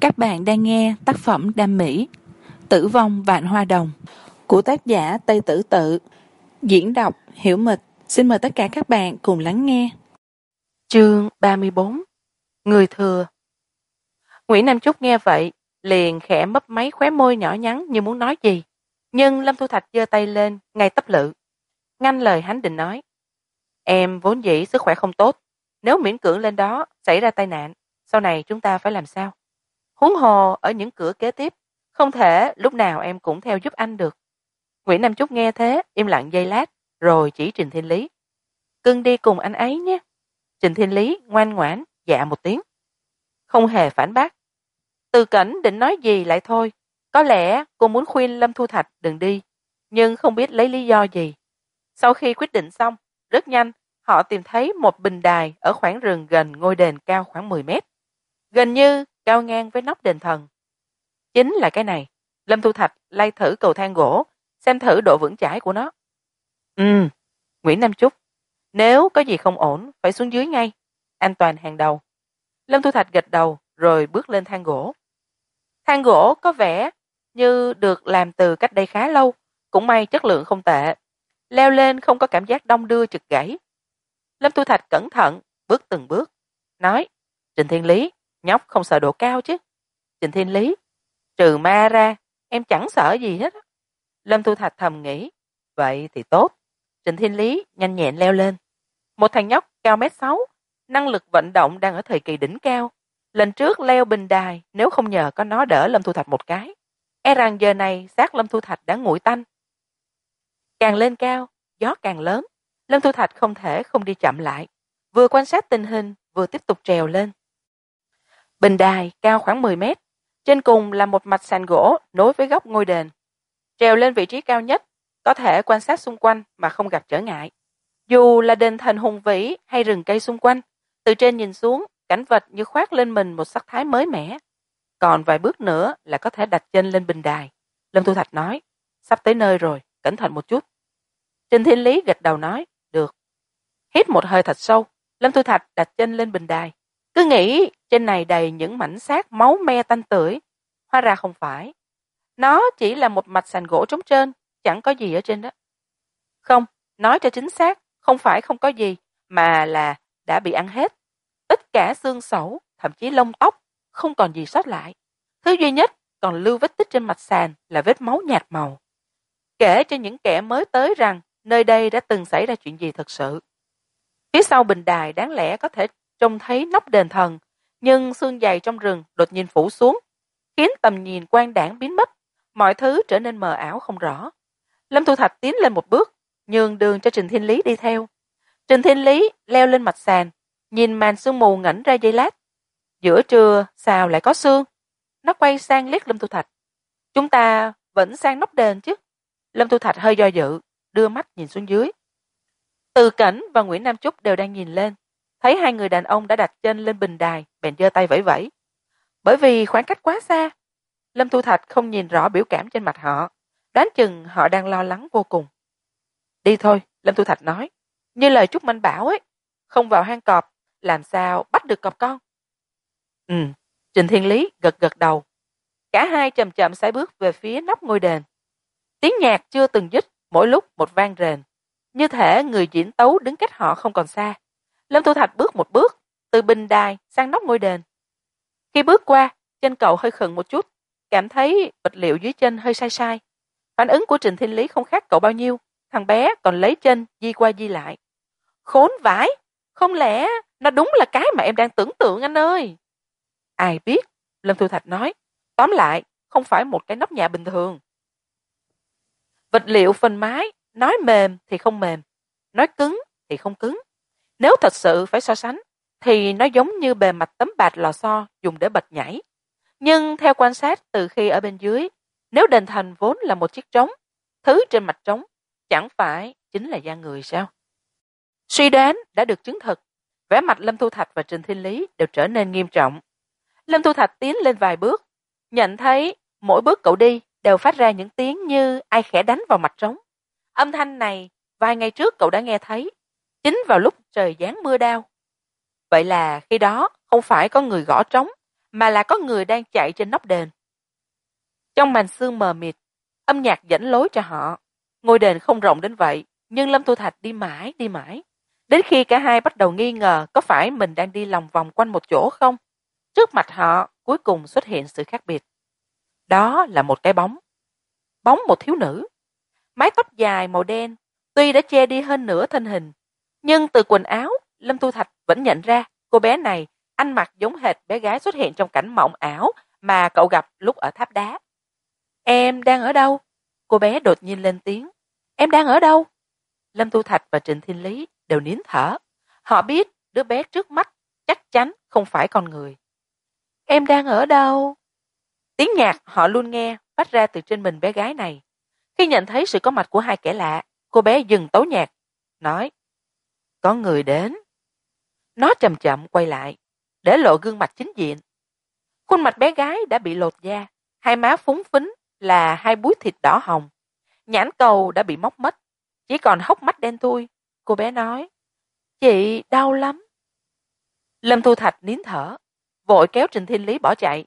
các bạn đang nghe tác phẩm đam mỹ, tử vong vạn hoa đồng, của tác giả tây tử tự. Diễn đọc hiểu mịch. Xin mời tất cả các bạn cùng lắng nghe. Chương ba mươi bốn, người thừa. Nguyễn nam trúc nghe vậy, liền khẽ mấp máy khóe môi nhỏ nhắn như muốn nói gì. Nhưng lâm thu thạch giơ tay lên, ngay tấp lự. Ngăn lời hắn định nói, em vốn dĩ sức khỏe không tốt, nếu miễn cưỡng lên đó, xảy ra tai nạn, sau này chúng ta phải làm sao? Huống hồ, ở những cửa kế tiếp, không thể lúc nào em cũng theo giúp anh được. Nguyễn nam trúc nghe thế, im lặng giây lát, rồi chỉ trình thiên lý. Cưng đi cùng anh ấy nhé. Trình thiên lý ngoan ngoãn dạ một tiếng. Không hề phản bác. Từ cảnh định nói gì lại thôi. Có lẽ cô muốn khuyên lâm thu thạch đừng đi, nhưng không biết lấy lý do gì. Sau khi quyết định xong, rất nhanh, họ tìm thấy một bình đài ở khoảng rừng gần ngôi đền cao khoảng mười mét. Gần như cao ngang với nóc đền thần. Chính là cái này. Lâm thu thạch lay thử cầu thang gỗ, xem thử độ vững chãi của nó. Ừ nguyễn nam trúc nếu có gì không ổn, phải xuống dưới ngay. An toàn hàng đầu. Lâm thu thạch gật đầu, rồi bước lên thang gỗ. Thang gỗ có vẻ như được làm từ cách đây khá lâu, cũng may chất lượng không tệ. Leo lên không có cảm giác đông đưa chực gãy. Lâm thu thạch cẩn thận, bước từng bước, nói, trình thiên lý nhóc không sợ độ cao chứ. Trình thiên lý, trừ ma ra, em chẳng sợ gì hết lâm thu thạch thầm nghĩ, vậy thì tốt. Trình thiên lý nhanh nhẹn leo lên. Một thằng nhóc cao mét sáu, năng lực vận động đang ở thời kỳ đỉnh cao. Lần trước leo bình đài, nếu không nhờ có nó đỡ lâm thu thạch một cái. E rằng giờ này xác lâm thu thạch đã nguội tanh. Càng lên cao, gió càng lớn. Lâm thu thạch không thể không đi chậm lại. Vừa quan sát tình hình, vừa tiếp tục trèo lên bình đài cao khoảng mười mét, trên cùng là một mạch sàn gỗ nối với góc ngôi đền. Trèo lên vị trí cao nhất, có thể quan sát xung quanh mà không gặp trở ngại. Dù là đền thần hùng vĩ hay rừng cây xung quanh, từ trên nhìn xuống, cảnh vật như khoác lên mình một sắc thái mới mẻ. Còn vài bước nữa là có thể đặt chân lên bình đài. Lâm thu thạch nói, sắp tới nơi rồi, cẩn thận một chút. Trình thiên lý gật đầu nói, được. Hít một hơi thật sâu, lâm thu thạch đặt chân lên bình đài cứ nghĩ trên này đầy những mảnh xác máu me tanh tưởi. Hóa ra không phải. Nó chỉ là một mạch sàn gỗ trống trơn chẳng có gì ở trên đó. Không, nói cho chính xác, không phải không có gì, mà là đã bị ăn hết. Tất cả xương sẩu, thậm chí lông tóc, không còn gì sót lại. Thứ duy nhất còn lưu vết tích trên mặt sàn là vết máu nhạt màu. Kể cho những kẻ mới tới rằng nơi đây đã từng xảy ra chuyện gì thật sự. Phía sau bình đài đáng lẽ có thể trông thấy nóc đền thần, nhưng xương dày trong rừng đột nhiên phủ xuống, khiến tầm nhìn quan đảng biến mất, mọi thứ trở nên mờ ảo không rõ. Lâm thu thạch tiến lên một bước, nhường đường cho trình thiên lý đi theo. Trình thiên lý leo lên mặt sàn, nhìn màn sương mù ngẩng ra giây lát. Giữa trưa, sao lại có sương? Nó quay sang liếc lâm thu thạch. Chúng ta vẫn sang nóc đền chứ? Lâm thu thạch hơi do dự, đưa mắt nhìn xuống dưới. Từ cảnh và nguyễn nam trúc đều đang nhìn lên thấy hai người đàn ông đã đặt chân lên bình đài, bèn giơ tay vẫy vẫy. Bởi vì khoảng cách quá xa, lâm thu thạch không nhìn rõ biểu cảm trên mặt họ, đoán chừng họ đang lo lắng vô cùng. Đi thôi, lâm thu thạch nói. Như lời trúc minh bảo ấy, không vào hang cọp, làm sao bắt được cọp con? Ừ trình thiên lý gật gật đầu. Cả hai chậm chậm sải bước về phía nóc ngôi đền. Tiếng nhạc chưa từng dứt, mỗi lúc một vang rền. Như thể người diễn tấu đứng cách họ không còn xa lâm thu thạch bước một bước từ bình đài sang nóc ngôi đền. Khi bước qua chân cậu hơi khựng một chút, cảm thấy vật liệu dưới chân hơi sai sai. Phản ứng của trình thiên lý không khác cậu bao nhiêu, thằng bé còn lấy chân di qua di lại. Khốn vãi, không lẽ nó đúng là cái mà em đang tưởng tượng anh ơi? Ai biết, lâm thu thạch nói, tóm lại, không phải một cái nóc nhà bình thường. Vật liệu phần mái, nói mềm thì không mềm, nói cứng thì không cứng nếu thật sự phải so sánh, thì nó giống như bề mặt tấm bạt lò xo dùng để bật nhảy. Nhưng theo quan sát từ khi ở bên dưới, nếu đền thành vốn là một chiếc trống, thứ trên mặt trống chẳng phải chính là da người sao? Suy đoán đã được chứng thực, vẻ mặt lâm thu thạch và trình thiên lý đều trở nên nghiêm trọng. Lâm thu thạch tiến lên vài bước, nhận thấy mỗi bước cậu đi đều phát ra những tiếng như ai khẽ đánh vào mặt trống. Âm thanh này vài ngày trước cậu đã nghe thấy chính vào lúc trời giáng mưa đao vậy là khi đó không phải có người gõ trống, mà là có người đang chạy trên nóc đền. Trong màn sương mờ mịt, âm nhạc dẫn lối cho họ. Ngôi đền không rộng đến vậy, nhưng lâm thu thạch đi mãi đi mãi. Đến khi cả hai bắt đầu nghi ngờ có phải mình đang đi lòng vòng quanh một chỗ không, trước mặt họ cuối cùng xuất hiện sự khác biệt. Đó là một cái bóng. Bóng một thiếu nữ. Mái tóc dài màu đen, tuy đã che đi hơn nửa thân hình nhưng từ quần áo, lâm thu thạch vẫn nhận ra cô bé này ăn mặc giống hệt bé gái xuất hiện trong cảnh mộng ảo mà cậu gặp lúc ở tháp đá. Em đang ở đâu? Cô bé đột nhiên lên tiếng. Em đang ở đâu? Lâm thu thạch và trịnh thiên lý đều nín thở. Họ biết đứa bé trước mắt chắc chắn không phải con người. Em đang ở đâu? Tiếng nhạc họ luôn nghe phát ra từ trên mình bé gái này. Khi nhận thấy sự có mặt của hai kẻ lạ, cô bé dừng tấu nhạc, nói có người đến. Nó chậm chậm quay lại, để lộ gương mặt chính diện. Khuôn mặt bé gái đã bị lột da, hai má phúng phính là hai búi thịt đỏ hồng. Nhãn cầu đã bị móc mất chỉ còn hốc mắt đen thui. Cô bé nói, chị đau lắm. Lâm thu thạch nín thở, vội kéo trình thiên lý bỏ chạy.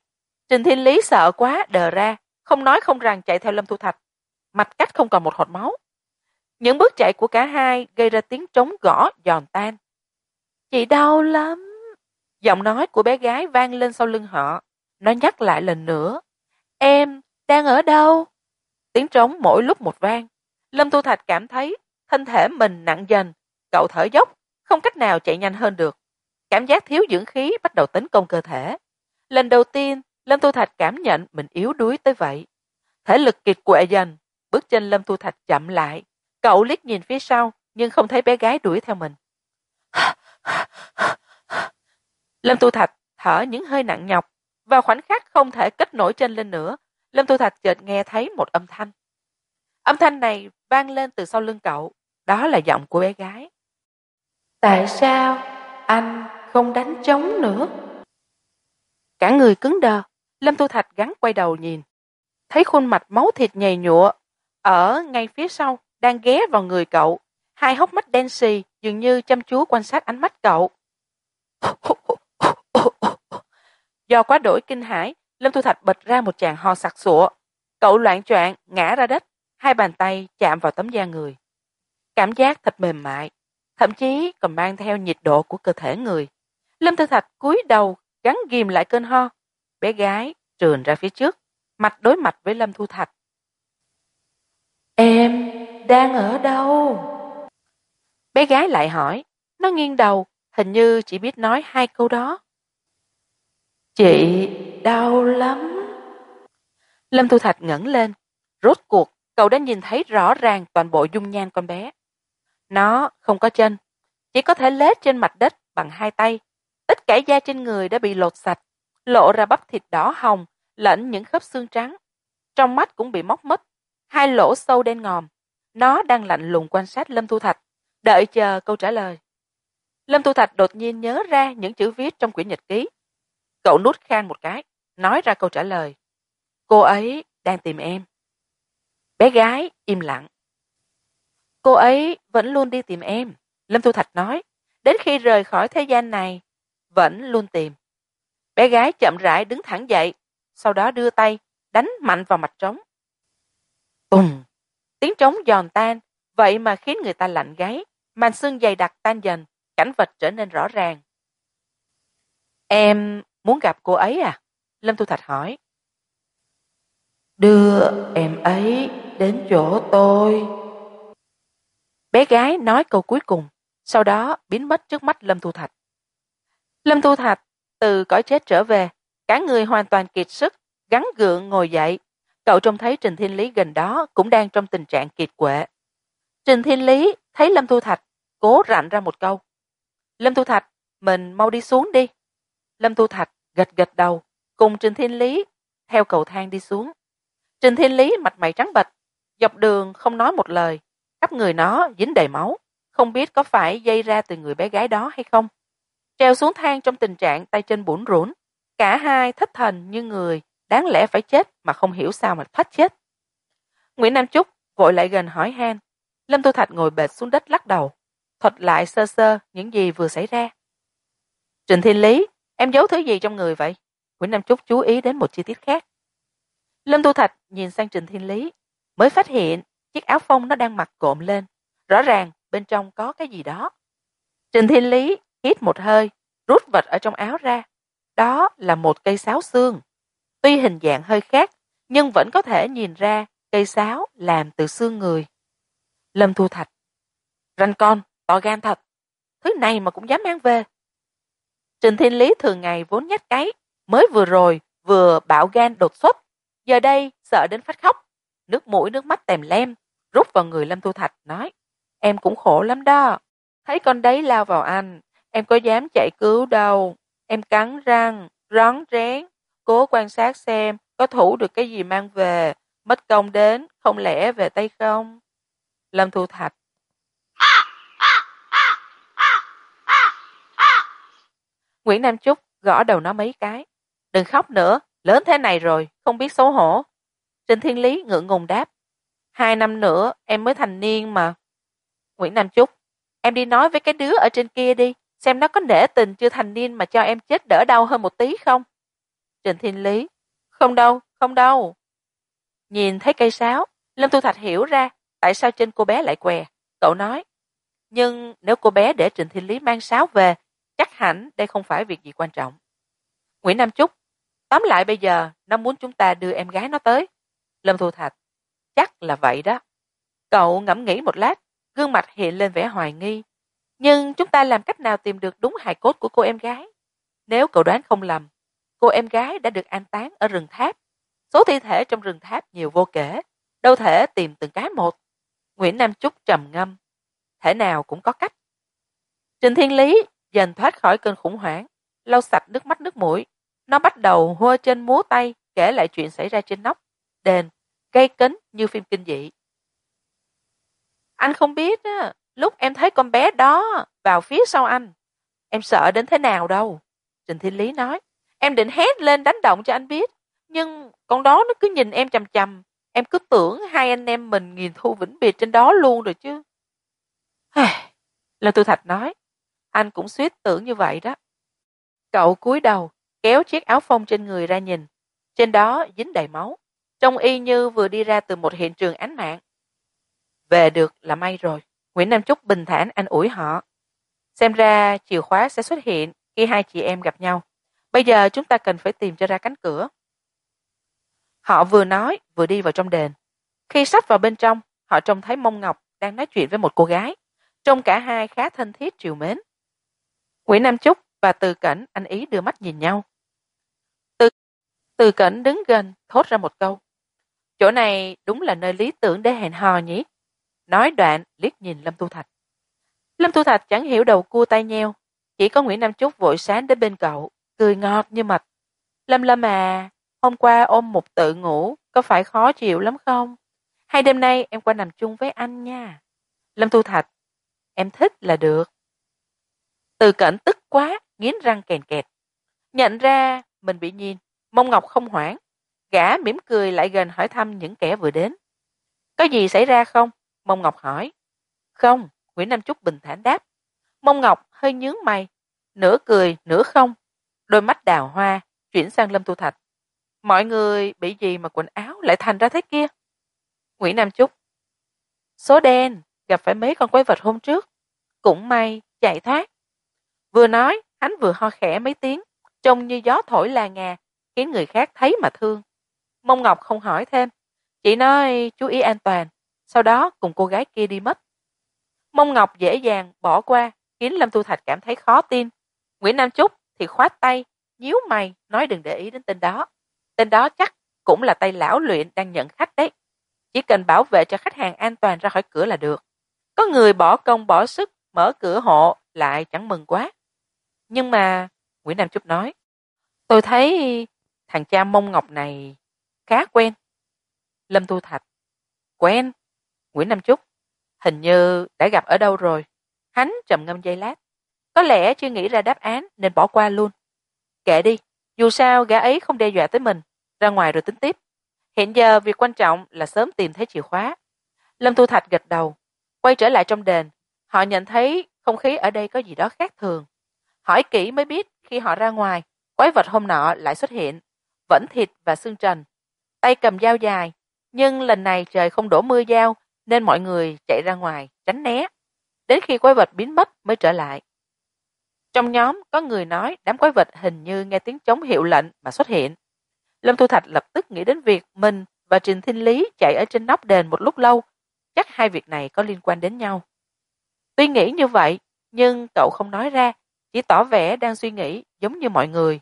Trình thiên lý sợ quá đờ ra, không nói không rằng chạy theo lâm thu thạch. Mạch cách không còn một hột máu những bước chạy của cả hai gây ra tiếng trống gõ, giòn tan. Chị đau lắm. Giọng nói của bé gái vang lên sau lưng họ. Nó nhắc lại lần nữa. Em đang ở đâu? Tiếng trống mỗi lúc một vang. Lâm Tu thạch cảm thấy thân thể mình nặng dần. Cậu thở dốc, không cách nào chạy nhanh hơn được. Cảm giác thiếu dưỡng khí bắt đầu tấn công cơ thể. Lần đầu tiên, lâm Tu thạch cảm nhận mình yếu đuối tới vậy. Thể lực kiệt quệ dần, bước chân lâm Tu thạch chậm lại cậu liếc nhìn phía sau nhưng không thấy bé gái đuổi theo mình. Lâm tu thạch thở những hơi nặng nhọc vào khoảnh khắc không thể kết nổi chân lên nữa lâm tu thạch chợt nghe thấy một âm thanh. Âm thanh này vang lên từ sau lưng cậu đó là giọng của bé gái. Tại sao anh không đánh trống nữa? Cả người cứng đờ lâm tu thạch gắn quay đầu nhìn. Thấy khuôn mặt máu thịt nhầy nhụa ở ngay phía sau đang ghé vào người cậu. Hai hốc mắt đen xì dường như chăm chú quan sát ánh mắt cậu. Do quá đổi kinh hãi, lâm thu thạch bật ra một tràng ho sặc sụa. Cậu loạn choạng, ngã ra đất, hai bàn tay chạm vào tấm da người. Cảm giác thật mềm mại, thậm chí còn mang theo nhiệt độ của cơ thể người. Lâm thu thạch cúi đầu, gắn ghìm lại cơn ho. Bé gái trườn ra phía trước, mặt đối mặt với lâm thu thạch. Em đang ở đâu? Bé gái lại hỏi. Nó nghiêng đầu, hình như chỉ biết nói hai câu đó. Chị đau lắm. Lâm thu thạch ngẩng lên. Rốt cuộc, cậu đã nhìn thấy rõ ràng toàn bộ dung nhan con bé. Nó không có chân, chỉ có thể lết trên mặt đất bằng hai tay. Tất cả da trên người đã bị lột sạch, lộ ra bắp thịt đỏ hồng, lẫn những khớp xương trắng. Trong mắt cũng bị móc mất hai lỗ sâu đen ngòm nó đang lạnh lùng quan sát lâm thu thạch, đợi chờ câu trả lời. Lâm thu thạch đột nhiên nhớ ra những chữ viết trong quyển nhật ký. Cậu nút khan một cái, nói ra câu trả lời. Cô ấy đang tìm em. Bé gái im lặng. Cô ấy vẫn luôn đi tìm em, lâm thu thạch nói. Đến khi rời khỏi thế gian này, vẫn luôn tìm. Bé gái chậm rãi đứng thẳng dậy, sau đó đưa tay đánh mạnh vào mặt trống. Tùng tiếng trống giòn tan, vậy mà khiến người ta lạnh gáy, màn xương dày đặc tan dần, cảnh vật trở nên rõ ràng. Em muốn gặp cô ấy à? Lâm thu thạch hỏi. Đưa em ấy đến chỗ tôi. Bé gái nói câu cuối cùng, sau đó biến mất trước mắt lâm thu thạch. Lâm thu thạch từ cõi chết trở về, cả người hoàn toàn kiệt sức gắn gượng ngồi dậy cậu trông thấy trình thiên lý gần đó cũng đang trong tình trạng kiệt quệ. Trình thiên lý thấy lâm thu thạch cố rạnh ra một câu. Lâm thu thạch, mình mau đi xuống đi. Lâm thu thạch gật gật đầu, cùng trình thiên lý theo cầu thang đi xuống. Trình thiên lý mặt mày trắng bệch, dọc đường không nói một lời, khắp người nó dính đầy máu, không biết có phải dây ra từ người bé gái đó hay không. Treo xuống thang trong tình trạng tay chân bủn rủn, cả hai thất thần như người đáng lẽ phải chết mà không hiểu sao mà thoát chết nguyễn nam trúc vội lại gần hỏi han lâm tô thạch ngồi bệt xuống đất lắc đầu thuật lại sơ sơ những gì vừa xảy ra trịnh thiên lý em giấu thứ gì trong người vậy Nguyễn Nam Trúc chú ý đến một chi tiết khác. Lâm Tu Thạch nhìn sang Trình Thiên Lý, mới phát hiện chiếc áo phông nó đang mặc cộm lên. Rõ ràng bên trong có cái gì đó. Trình Thiên Lý hít một hơi, rút vật ở trong áo ra. Đó là một cây sáo xương. Tuy hình dạng hơi khác, nhưng vẫn có thể nhìn ra cây sáo làm từ xương người. Lâm Thu Thạch. Ranh con, to gan thật. Thứ này mà cũng dám mang về. Trình Thiên Lý thường ngày vốn nhát cái, mới vừa rồi vừa bạo gan đột xuất, giờ đây sợ đến phát khóc, nước mũi nước mắt tèm lem, rút vào người Lâm Thu Thạch nói, em cũng khổ lắm đó, thấy con đấy lao vào anh, em có dám chạy cứu đâu, em cắn răng, rón rén, cố quan sát xem có thủ được cái gì mang về, mất công đến, không lẽ về tay không? Lâm Thu Thạch Nguyễn Nam Trúc gõ đầu nó mấy cái. Đừng khóc nữa, lớn thế này rồi, không biết xấu hổ. Trình Thiên Lý ngượng ngùng đáp. Hai năm nữa em mới thành niên mà. Nguyễn Nam Trúc, em đi nói với cái đứa ở trên kia đi, xem nó có nể tình chưa thành niên mà cho em chết đỡ đau hơn một tí không? Trịnh Thiên Lý, không đâu, không đâu. Nhìn thấy cây sáo, Lâm Tu Thạch hiểu ra tại sao trên cô bé lại què. Cậu nói, nhưng nếu cô bé để Trịnh Thiên Lý mang sáo về chắc hẳn đây không phải việc gì quan trọng. Nguyễn Nam Trúc, tóm lại bây giờ nó muốn chúng ta đưa em gái nó tới. Lâm Thu Thạch, chắc là vậy đó. Cậu ngẫm nghĩ một lát, gương mặt hiện lên vẻ hoài nghi. Nhưng chúng ta làm cách nào tìm được đúng hài cốt của cô em gái? Nếu cậu đoán không lầm, cô em gái đã được an táng ở rừng tháp. Số thi thể trong rừng tháp nhiều vô kể, đâu thể tìm từng cái một. Nguyễn Nam Trúc trầm ngâm, thể nào cũng có cách. Trình Thiên Lý dần thoát khỏi cơn khủng hoảng, lau sạch nước mắt nước mũi. Nó bắt đầu hua trên múa tay, kể lại chuyện xảy ra trên nóc, đền, gây kính như phim kinh dị. Anh không biết á, lúc em thấy con bé đó vào phía sau anh, em sợ đến thế nào đâu. Trình Thiên Lý nói, em định hét lên đánh động cho anh biết, nhưng con đó nó cứ nhìn em chầm chầm, em cứ tưởng hai anh em mình nghiền thu vĩnh biệt trên đó luôn rồi chứ. Là Tư Thạch nói, anh cũng suýt tưởng như vậy đó. Cậu cúi đầu, kéo chiếc áo phông trên người ra nhìn. Trên đó dính đầy máu. Trông y như vừa đi ra từ một hiện trường án mạng. Về được là may rồi. Nguyễn Nam Trúc bình thản anh ủi họ. Xem ra chìa khóa sẽ xuất hiện khi hai chị em gặp nhau. Bây giờ chúng ta cần phải tìm cho ra cánh cửa. Họ vừa nói vừa đi vào trong đền. Khi sắp vào bên trong, họ trông thấy Mông Ngọc đang nói chuyện với một cô gái. Trông cả hai khá thân thiết triều mến. Nguyễn Nam Trúc và Từ Cảnh anh ý đưa mắt nhìn nhau. Từ, từ Cảnh đứng gần, thốt ra một câu. Chỗ này đúng là nơi lý tưởng để hẹn hò nhỉ? Nói đoạn, liếc nhìn Lâm Tu Thạch. Lâm Tu Thạch chẳng hiểu đầu cua tay nheo. Chỉ có Nguyễn Nam Trúc vội sáng đến bên cậu, cười ngọt như mật. Lâm Lâm à, hôm qua ôm một tự ngủ, có phải khó chịu lắm không? Hay đêm nay em qua nằm chung với anh nha. Lâm Tu Thạch, em thích là được. Từ cẩn tức quá, nghiến răng kèn kẹt. Nhận ra mình bị nhìn, mông ngọc không hoảng. Gã mỉm cười lại gần hỏi thăm những kẻ vừa đến. Có gì xảy ra không? Mông Ngọc hỏi. Không, Nguyễn Nam Trúc bình thản đáp. Mông Ngọc hơi nhướng mày, nửa cười, nửa không. Đôi mắt đào hoa, chuyển sang Lâm Tu Thạch. Mọi người bị gì mà quần áo lại thành ra thế kia? Nguyễn Nam Trúc. Số đen, gặp phải mấy con quái vật hôm trước. Cũng may, chạy thoát. Vừa nói, hắn vừa ho khẽ mấy tiếng, trông như gió thổi là ngà, khiến người khác thấy mà thương. Mông Ngọc không hỏi thêm, chỉ nói chú ý an toàn, sau đó cùng cô gái kia đi mất. Mông Ngọc dễ dàng bỏ qua, khiến Lâm Tu Thạch cảm thấy khó tin. Nguyễn Nam Trúc thì khoát tay, nhíu mày, nói đừng để ý đến tên đó. Tên đó chắc cũng là tay lão luyện đang nhận khách đấy. Chỉ cần bảo vệ cho khách hàng an toàn ra khỏi cửa là được. Có người bỏ công bỏ sức mở cửa hộ lại chẳng mừng quá. Nhưng mà, Nguyễn Nam Trúc nói, tôi thấy thằng cha mông ngọc này khá quen. Lâm Thu Thạch, quen. Nguyễn Nam Trúc, hình như đã gặp ở đâu rồi. Hắn trầm ngâm giây lát. Có lẽ chưa nghĩ ra đáp án nên bỏ qua luôn. Kệ đi, dù sao gã ấy không đe dọa tới mình. Ra ngoài rồi tính tiếp. Hiện giờ việc quan trọng là sớm tìm thấy chìa khóa. Lâm Thu Thạch gật đầu. Quay trở lại trong đền. Họ nhận thấy không khí ở đây có gì đó khác thường. Hỏi kỹ mới biết khi họ ra ngoài, quái vật hôm nọ lại xuất hiện vẫn thịt và xương trần tay cầm dao dài nhưng lần này trời không đổ mưa dao nên mọi người chạy ra ngoài tránh né đến khi quái vật biến mất mới trở lại trong nhóm có người nói đám quái vật hình như nghe tiếng chống hiệu lệnh mà xuất hiện. Lâm thu thạch lập tức nghĩ đến việc mình và trình thiên lý chạy ở trên nóc đền một lúc lâu. Chắc hai việc này có liên quan đến nhau. Tuy nghĩ như vậy, nhưng cậu không nói ra, chỉ tỏ vẻ đang suy nghĩ giống như mọi người.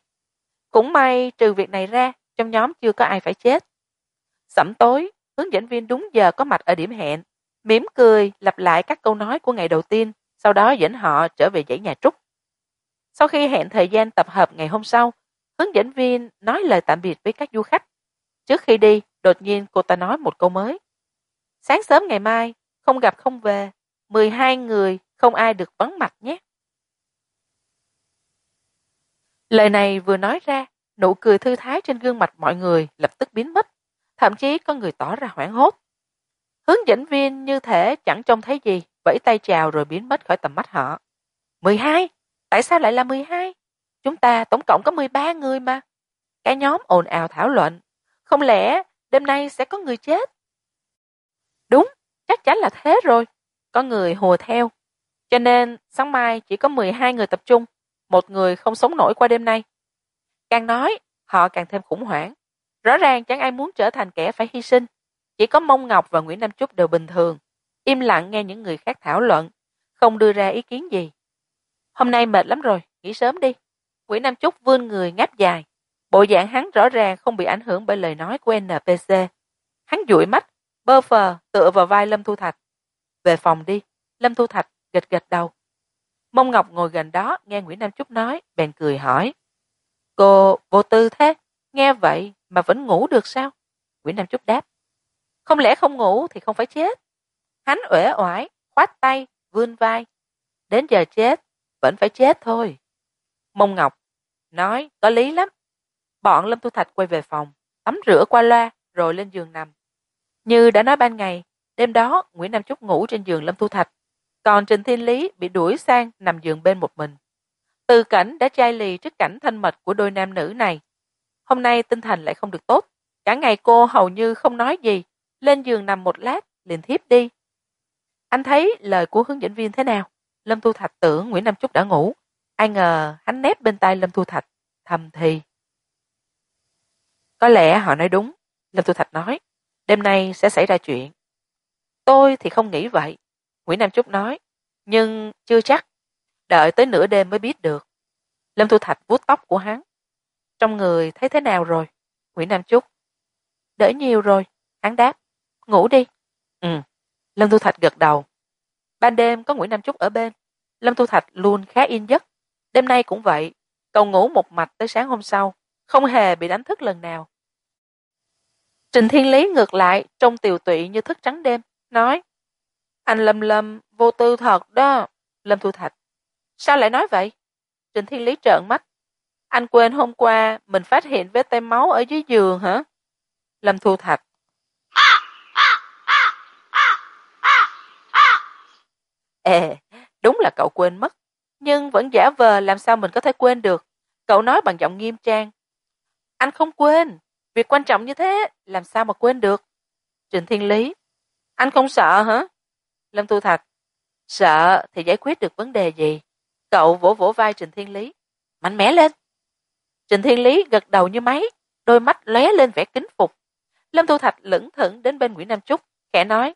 Cũng may trừ việc này ra, trong nhóm chưa có ai phải chết. Sẩm tối, hướng dẫn viên đúng giờ có mặt ở điểm hẹn, mỉm cười lặp lại các câu nói của ngày đầu tiên, sau đó dẫn họ trở về dãy nhà trúc sau khi hẹn thời gian tập hợp ngày hôm sau, hướng dẫn viên nói lời tạm biệt với các du khách. Trước khi đi, đột nhiên cô ta nói một câu mới. Sáng sớm ngày mai, không gặp không về, mười hai người không ai được vắng mặt nhé. Lời này vừa nói ra, nụ cười thư thái trên gương mặt mọi người lập tức biến mất, thậm chí có người tỏ ra hoảng hốt. Hướng dẫn viên như thể chẳng trông thấy gì, vẫy tay chào rồi biến mất khỏi tầm mắt họ. mười hai? Tại sao lại là mười hai? Chúng ta tổng cộng có mười ba người mà. Cả nhóm ồn ào thảo luận. Không lẽ đêm nay sẽ có người chết? Đúng, chắc chắn là thế rồi. Có người hùa theo. Cho nên sáng mai chỉ có mười hai người tập trung. Một người không sống nổi qua đêm nay. Càng nói, họ càng thêm khủng hoảng. Rõ ràng chẳng ai muốn trở thành kẻ phải hy sinh. Chỉ có mông ngọc và nguyễn nam trúc đều bình thường. Im lặng nghe những người khác thảo luận. Không đưa ra ý kiến gì hôm nay mệt lắm rồi, nghỉ sớm đi. Nguyễn nam trúc vươn người ngáp dài. Bộ dạng hắn rõ ràng không bị ảnh hưởng bởi lời nói của npc hắn dụi mắt, bơ phờ, tựa vào vai lâm thu thạch. Về phòng đi, lâm thu thạch gật gật đầu. Mông ngọc ngồi gần đó, nghe nguyễn nam trúc nói, bèn cười hỏi. Cô vô tư thế, nghe vậy mà vẫn ngủ được sao? Nguyễn nam trúc đáp. Không lẽ không ngủ thì không phải chết? Hắn uể oải, khoát tay, vươn vai. Đến giờ chết vẫn phải chết thôi. Mông ngọc nói, có lý lắm. Bọn lâm thu thạch quay về phòng, tắm rửa qua loa, rồi lên giường nằm. Như đã nói ban ngày, đêm đó nguyễn nam trúc ngủ trên giường lâm thu thạch, còn trình thiên lý bị đuổi sang nằm giường bên một mình. Từ cảnh đã chai lì trước cảnh thanh mật của đôi nam nữ này, hôm nay tinh thần lại không được tốt. Cả ngày cô hầu như không nói gì, lên giường nằm một lát, liền thiếp đi. Anh thấy lời của hướng dẫn viên thế nào? Lâm thu thạch tưởng nguyễn nam trúc đã ngủ. Ai ngờ hắn nép bên tai lâm thu thạch, thầm thì. Có lẽ họ nói đúng, lâm thu thạch nói. Đêm nay sẽ xảy ra chuyện. Tôi thì không nghĩ vậy, nguyễn nam trúc nói. Nhưng chưa chắc. Đợi tới nửa đêm mới biết được. Lâm thu thạch vuốt tóc của hắn. Trong người thấy thế nào rồi? Nguyễn nam trúc đỡ nhiều rồi, hắn đáp. Ngủ đi. Ừ. Lâm thu thạch gật đầu ban đêm có nguyễn nam trúc ở bên. Lâm thu thạch luôn khá yên giấc. Đêm nay cũng vậy, cậu ngủ một mạch tới sáng hôm sau, không hề bị đánh thức lần nào. Trình thiên lý ngược lại, trông tiều tụy như thức trắng đêm, nói, anh lâm lâm vô tư thật đó, lâm thu thạch. Sao lại nói vậy? Trình thiên lý trợn mắt, anh quên hôm qua mình phát hiện vết tay máu ở dưới giường hả? Lâm thu thạch ê, đúng là cậu quên mất. Nhưng vẫn giả vờ làm sao mình có thể quên được. Cậu nói bằng giọng nghiêm trang. Anh không quên. Việc quan trọng như thế, làm sao mà quên được? Trình thiên lý. Anh không sợ hả? Lâm tu thạch. Sợ thì giải quyết được vấn đề gì? Cậu vỗ vỗ vai trình thiên lý. Mạnh mẽ lên. Trình thiên lý gật đầu như máy, đôi mắt lóe lên vẻ kính phục. Lâm tu thạch lững thững đến bên nguyễn nam trúc khẽ nói,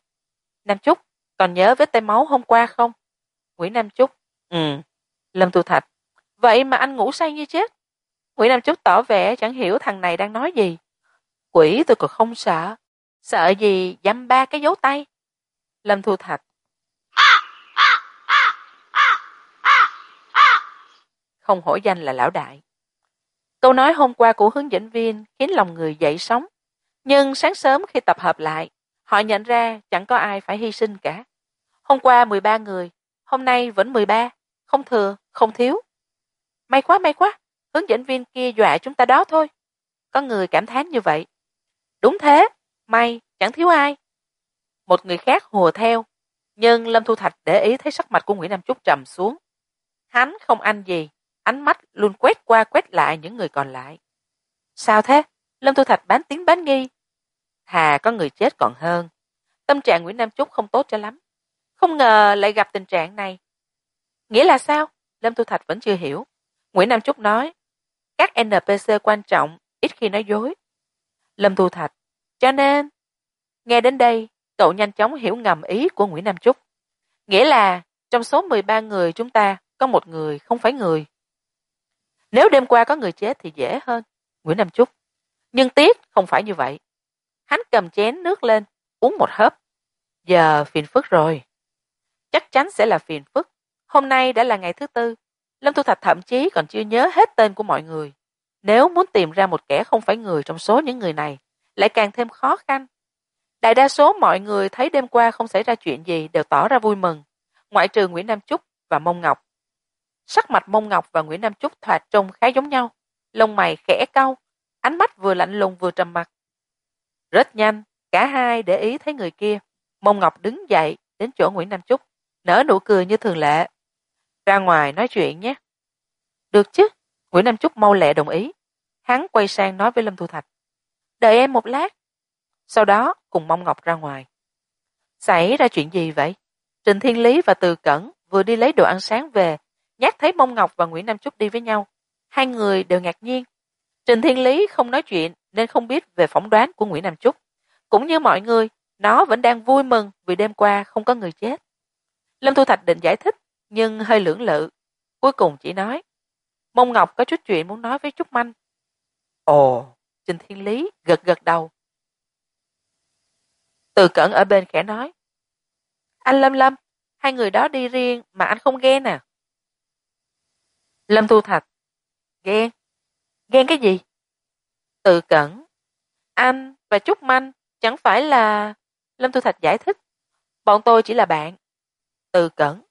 nam trúc còn nhớ vết tay máu hôm qua không? Nguyễn nam trúc ừ. Lâm tu thạch. Vậy mà anh ngủ say như chết. Nguyễn nam trúc tỏ vẻ chẳng hiểu thằng này đang nói gì. Quỷ tôi còn không sợ. Sợ gì dăm ba cái dấu tay? Lâm thu thạch. Không hổ danh là lão đại. Câu nói hôm qua của hướng dẫn viên khiến lòng người dậy sóng. Nhưng sáng sớm khi tập hợp lại họ nhận ra chẳng có ai phải hy sinh cả hôm qua mười ba người, hôm nay vẫn mười ba. Không thừa, không thiếu. May quá may quá. Hướng dẫn viên kia dọa chúng ta đó thôi. Có người cảm thán như vậy. Đúng thế. May, chẳng thiếu ai. Một người khác hùa theo. Nhưng lâm thu thạch để ý thấy sắc mặt của nguyễn nam trúc trầm xuống. Hắn không ăn gì. Ánh mắt luôn quét qua quét lại những người còn lại. Sao thế? Lâm thu thạch bán tiếng bán nghi. Thà có người chết còn hơn. Tâm trạng nguyễn nam trúc không tốt cho lắm không ngờ lại gặp tình trạng này. Nghĩa là sao? Lâm thu thạch vẫn chưa hiểu. Nguyễn nam trúc nói, các npc quan trọng ít khi nói dối. Lâm thu thạch, cho nên, nghe đến đây, cậu nhanh chóng hiểu ngầm ý của nguyễn nam trúc nghĩa là trong số mười ba người chúng ta, có một người không phải người. Nếu đêm qua có người chết thì dễ hơn, nguyễn nam trúc nhưng tiếc không phải như vậy. Hắn cầm chén nước lên, uống một hớp. Giờ phiền phức rồi chắc chắn sẽ là phiền phức. Hôm nay đã là ngày thứ tư. Lâm thu thạch thậm chí còn chưa nhớ hết tên của mọi người. Nếu muốn tìm ra một kẻ không phải người trong số những người này, lại càng thêm khó khăn. Đại đa số mọi người thấy đêm qua không xảy ra chuyện gì đều tỏ ra vui mừng. Ngoại trừ nguyễn nam trúc và mông ngọc. Sắc mặt mông ngọc và nguyễn nam trúc thoạt trông khá giống nhau. Lông mày khẽ cau, ánh mắt vừa lạnh lùng vừa trầm mặc. Rất nhanh, cả hai để ý thấy người kia. Mông ngọc đứng dậy đến chỗ nguyễn nam trúc nở nụ cười như thường lệ. Ra ngoài nói chuyện nhé. Được chứ, nguyễn nam trúc mau lẹ đồng ý. Hắn quay sang nói với lâm thu thạch. Đợi em một lát. Sau đó cùng mông ngọc ra ngoài. Xảy ra chuyện gì vậy? Trình thiên lý và từ cẩn vừa đi lấy đồ ăn sáng về nhắc thấy mông ngọc và nguyễn nam trúc đi với nhau. Hai người đều ngạc nhiên. Trình thiên lý không nói chuyện nên không biết về phỏng đoán của nguyễn nam trúc cũng như mọi người, nó vẫn đang vui mừng vì đêm qua không có người chết lâm thu thạch định giải thích nhưng hơi lưỡng lự. Cuối cùng chỉ nói mông ngọc có chút chuyện muốn nói với trúc manh. Ồ. Trình thiên lý gật gật đầu. Từ cẩn ở bên khẽ nói anh lâm lâm hai người đó đi riêng mà anh không ghen à? Lâm thu thạch ghen? Ghen cái gì? Tự cẩn anh và trúc manh chẳng phải là lâm thu thạch giải thích bọn tôi chỉ là bạn từ cẩn.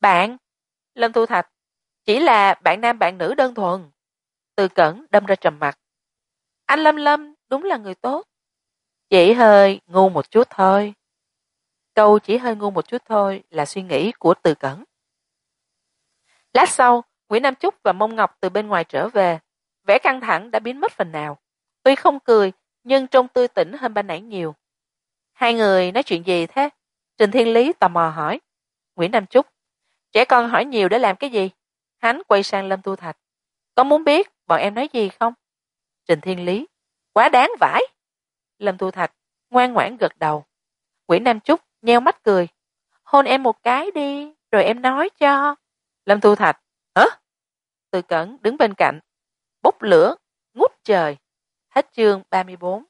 Bạn, lâm thu thạch, chỉ là bạn nam bạn nữ đơn thuần. Từ cẩn đâm ra trầm mặt anh lâm lâm đúng là người tốt. Chỉ hơi ngu một chút thôi. Câu chỉ hơi ngu một chút thôi là suy nghĩ của từ cẩn. Lát sau, nguyễn nam trúc và mông ngọc từ bên ngoài trở về. Vẻ căng thẳng đã biến mất phần nào. Tuy không cười, nhưng trông tươi tỉnh hơn ban nãy nhiều. Hai người nói chuyện gì thế? Trình thiên lý tò mò hỏi nguyễn nam trúc. Trẻ con hỏi nhiều để làm cái gì? Hắn quay sang lâm tu thạch. Có muốn biết bọn em nói gì không? Trình thiên lý. Quá đáng vãi. Lâm tu thạch ngoan ngoãn gật đầu. Nguyễn nam trúc nheo mắt cười. Hôn em một cái đi, rồi em nói cho. Lâm tu thạch. Hả? Từ cẩn đứng bên cạnh. Bốc lửa, ngút trời. Hết chương ba mươi bốn.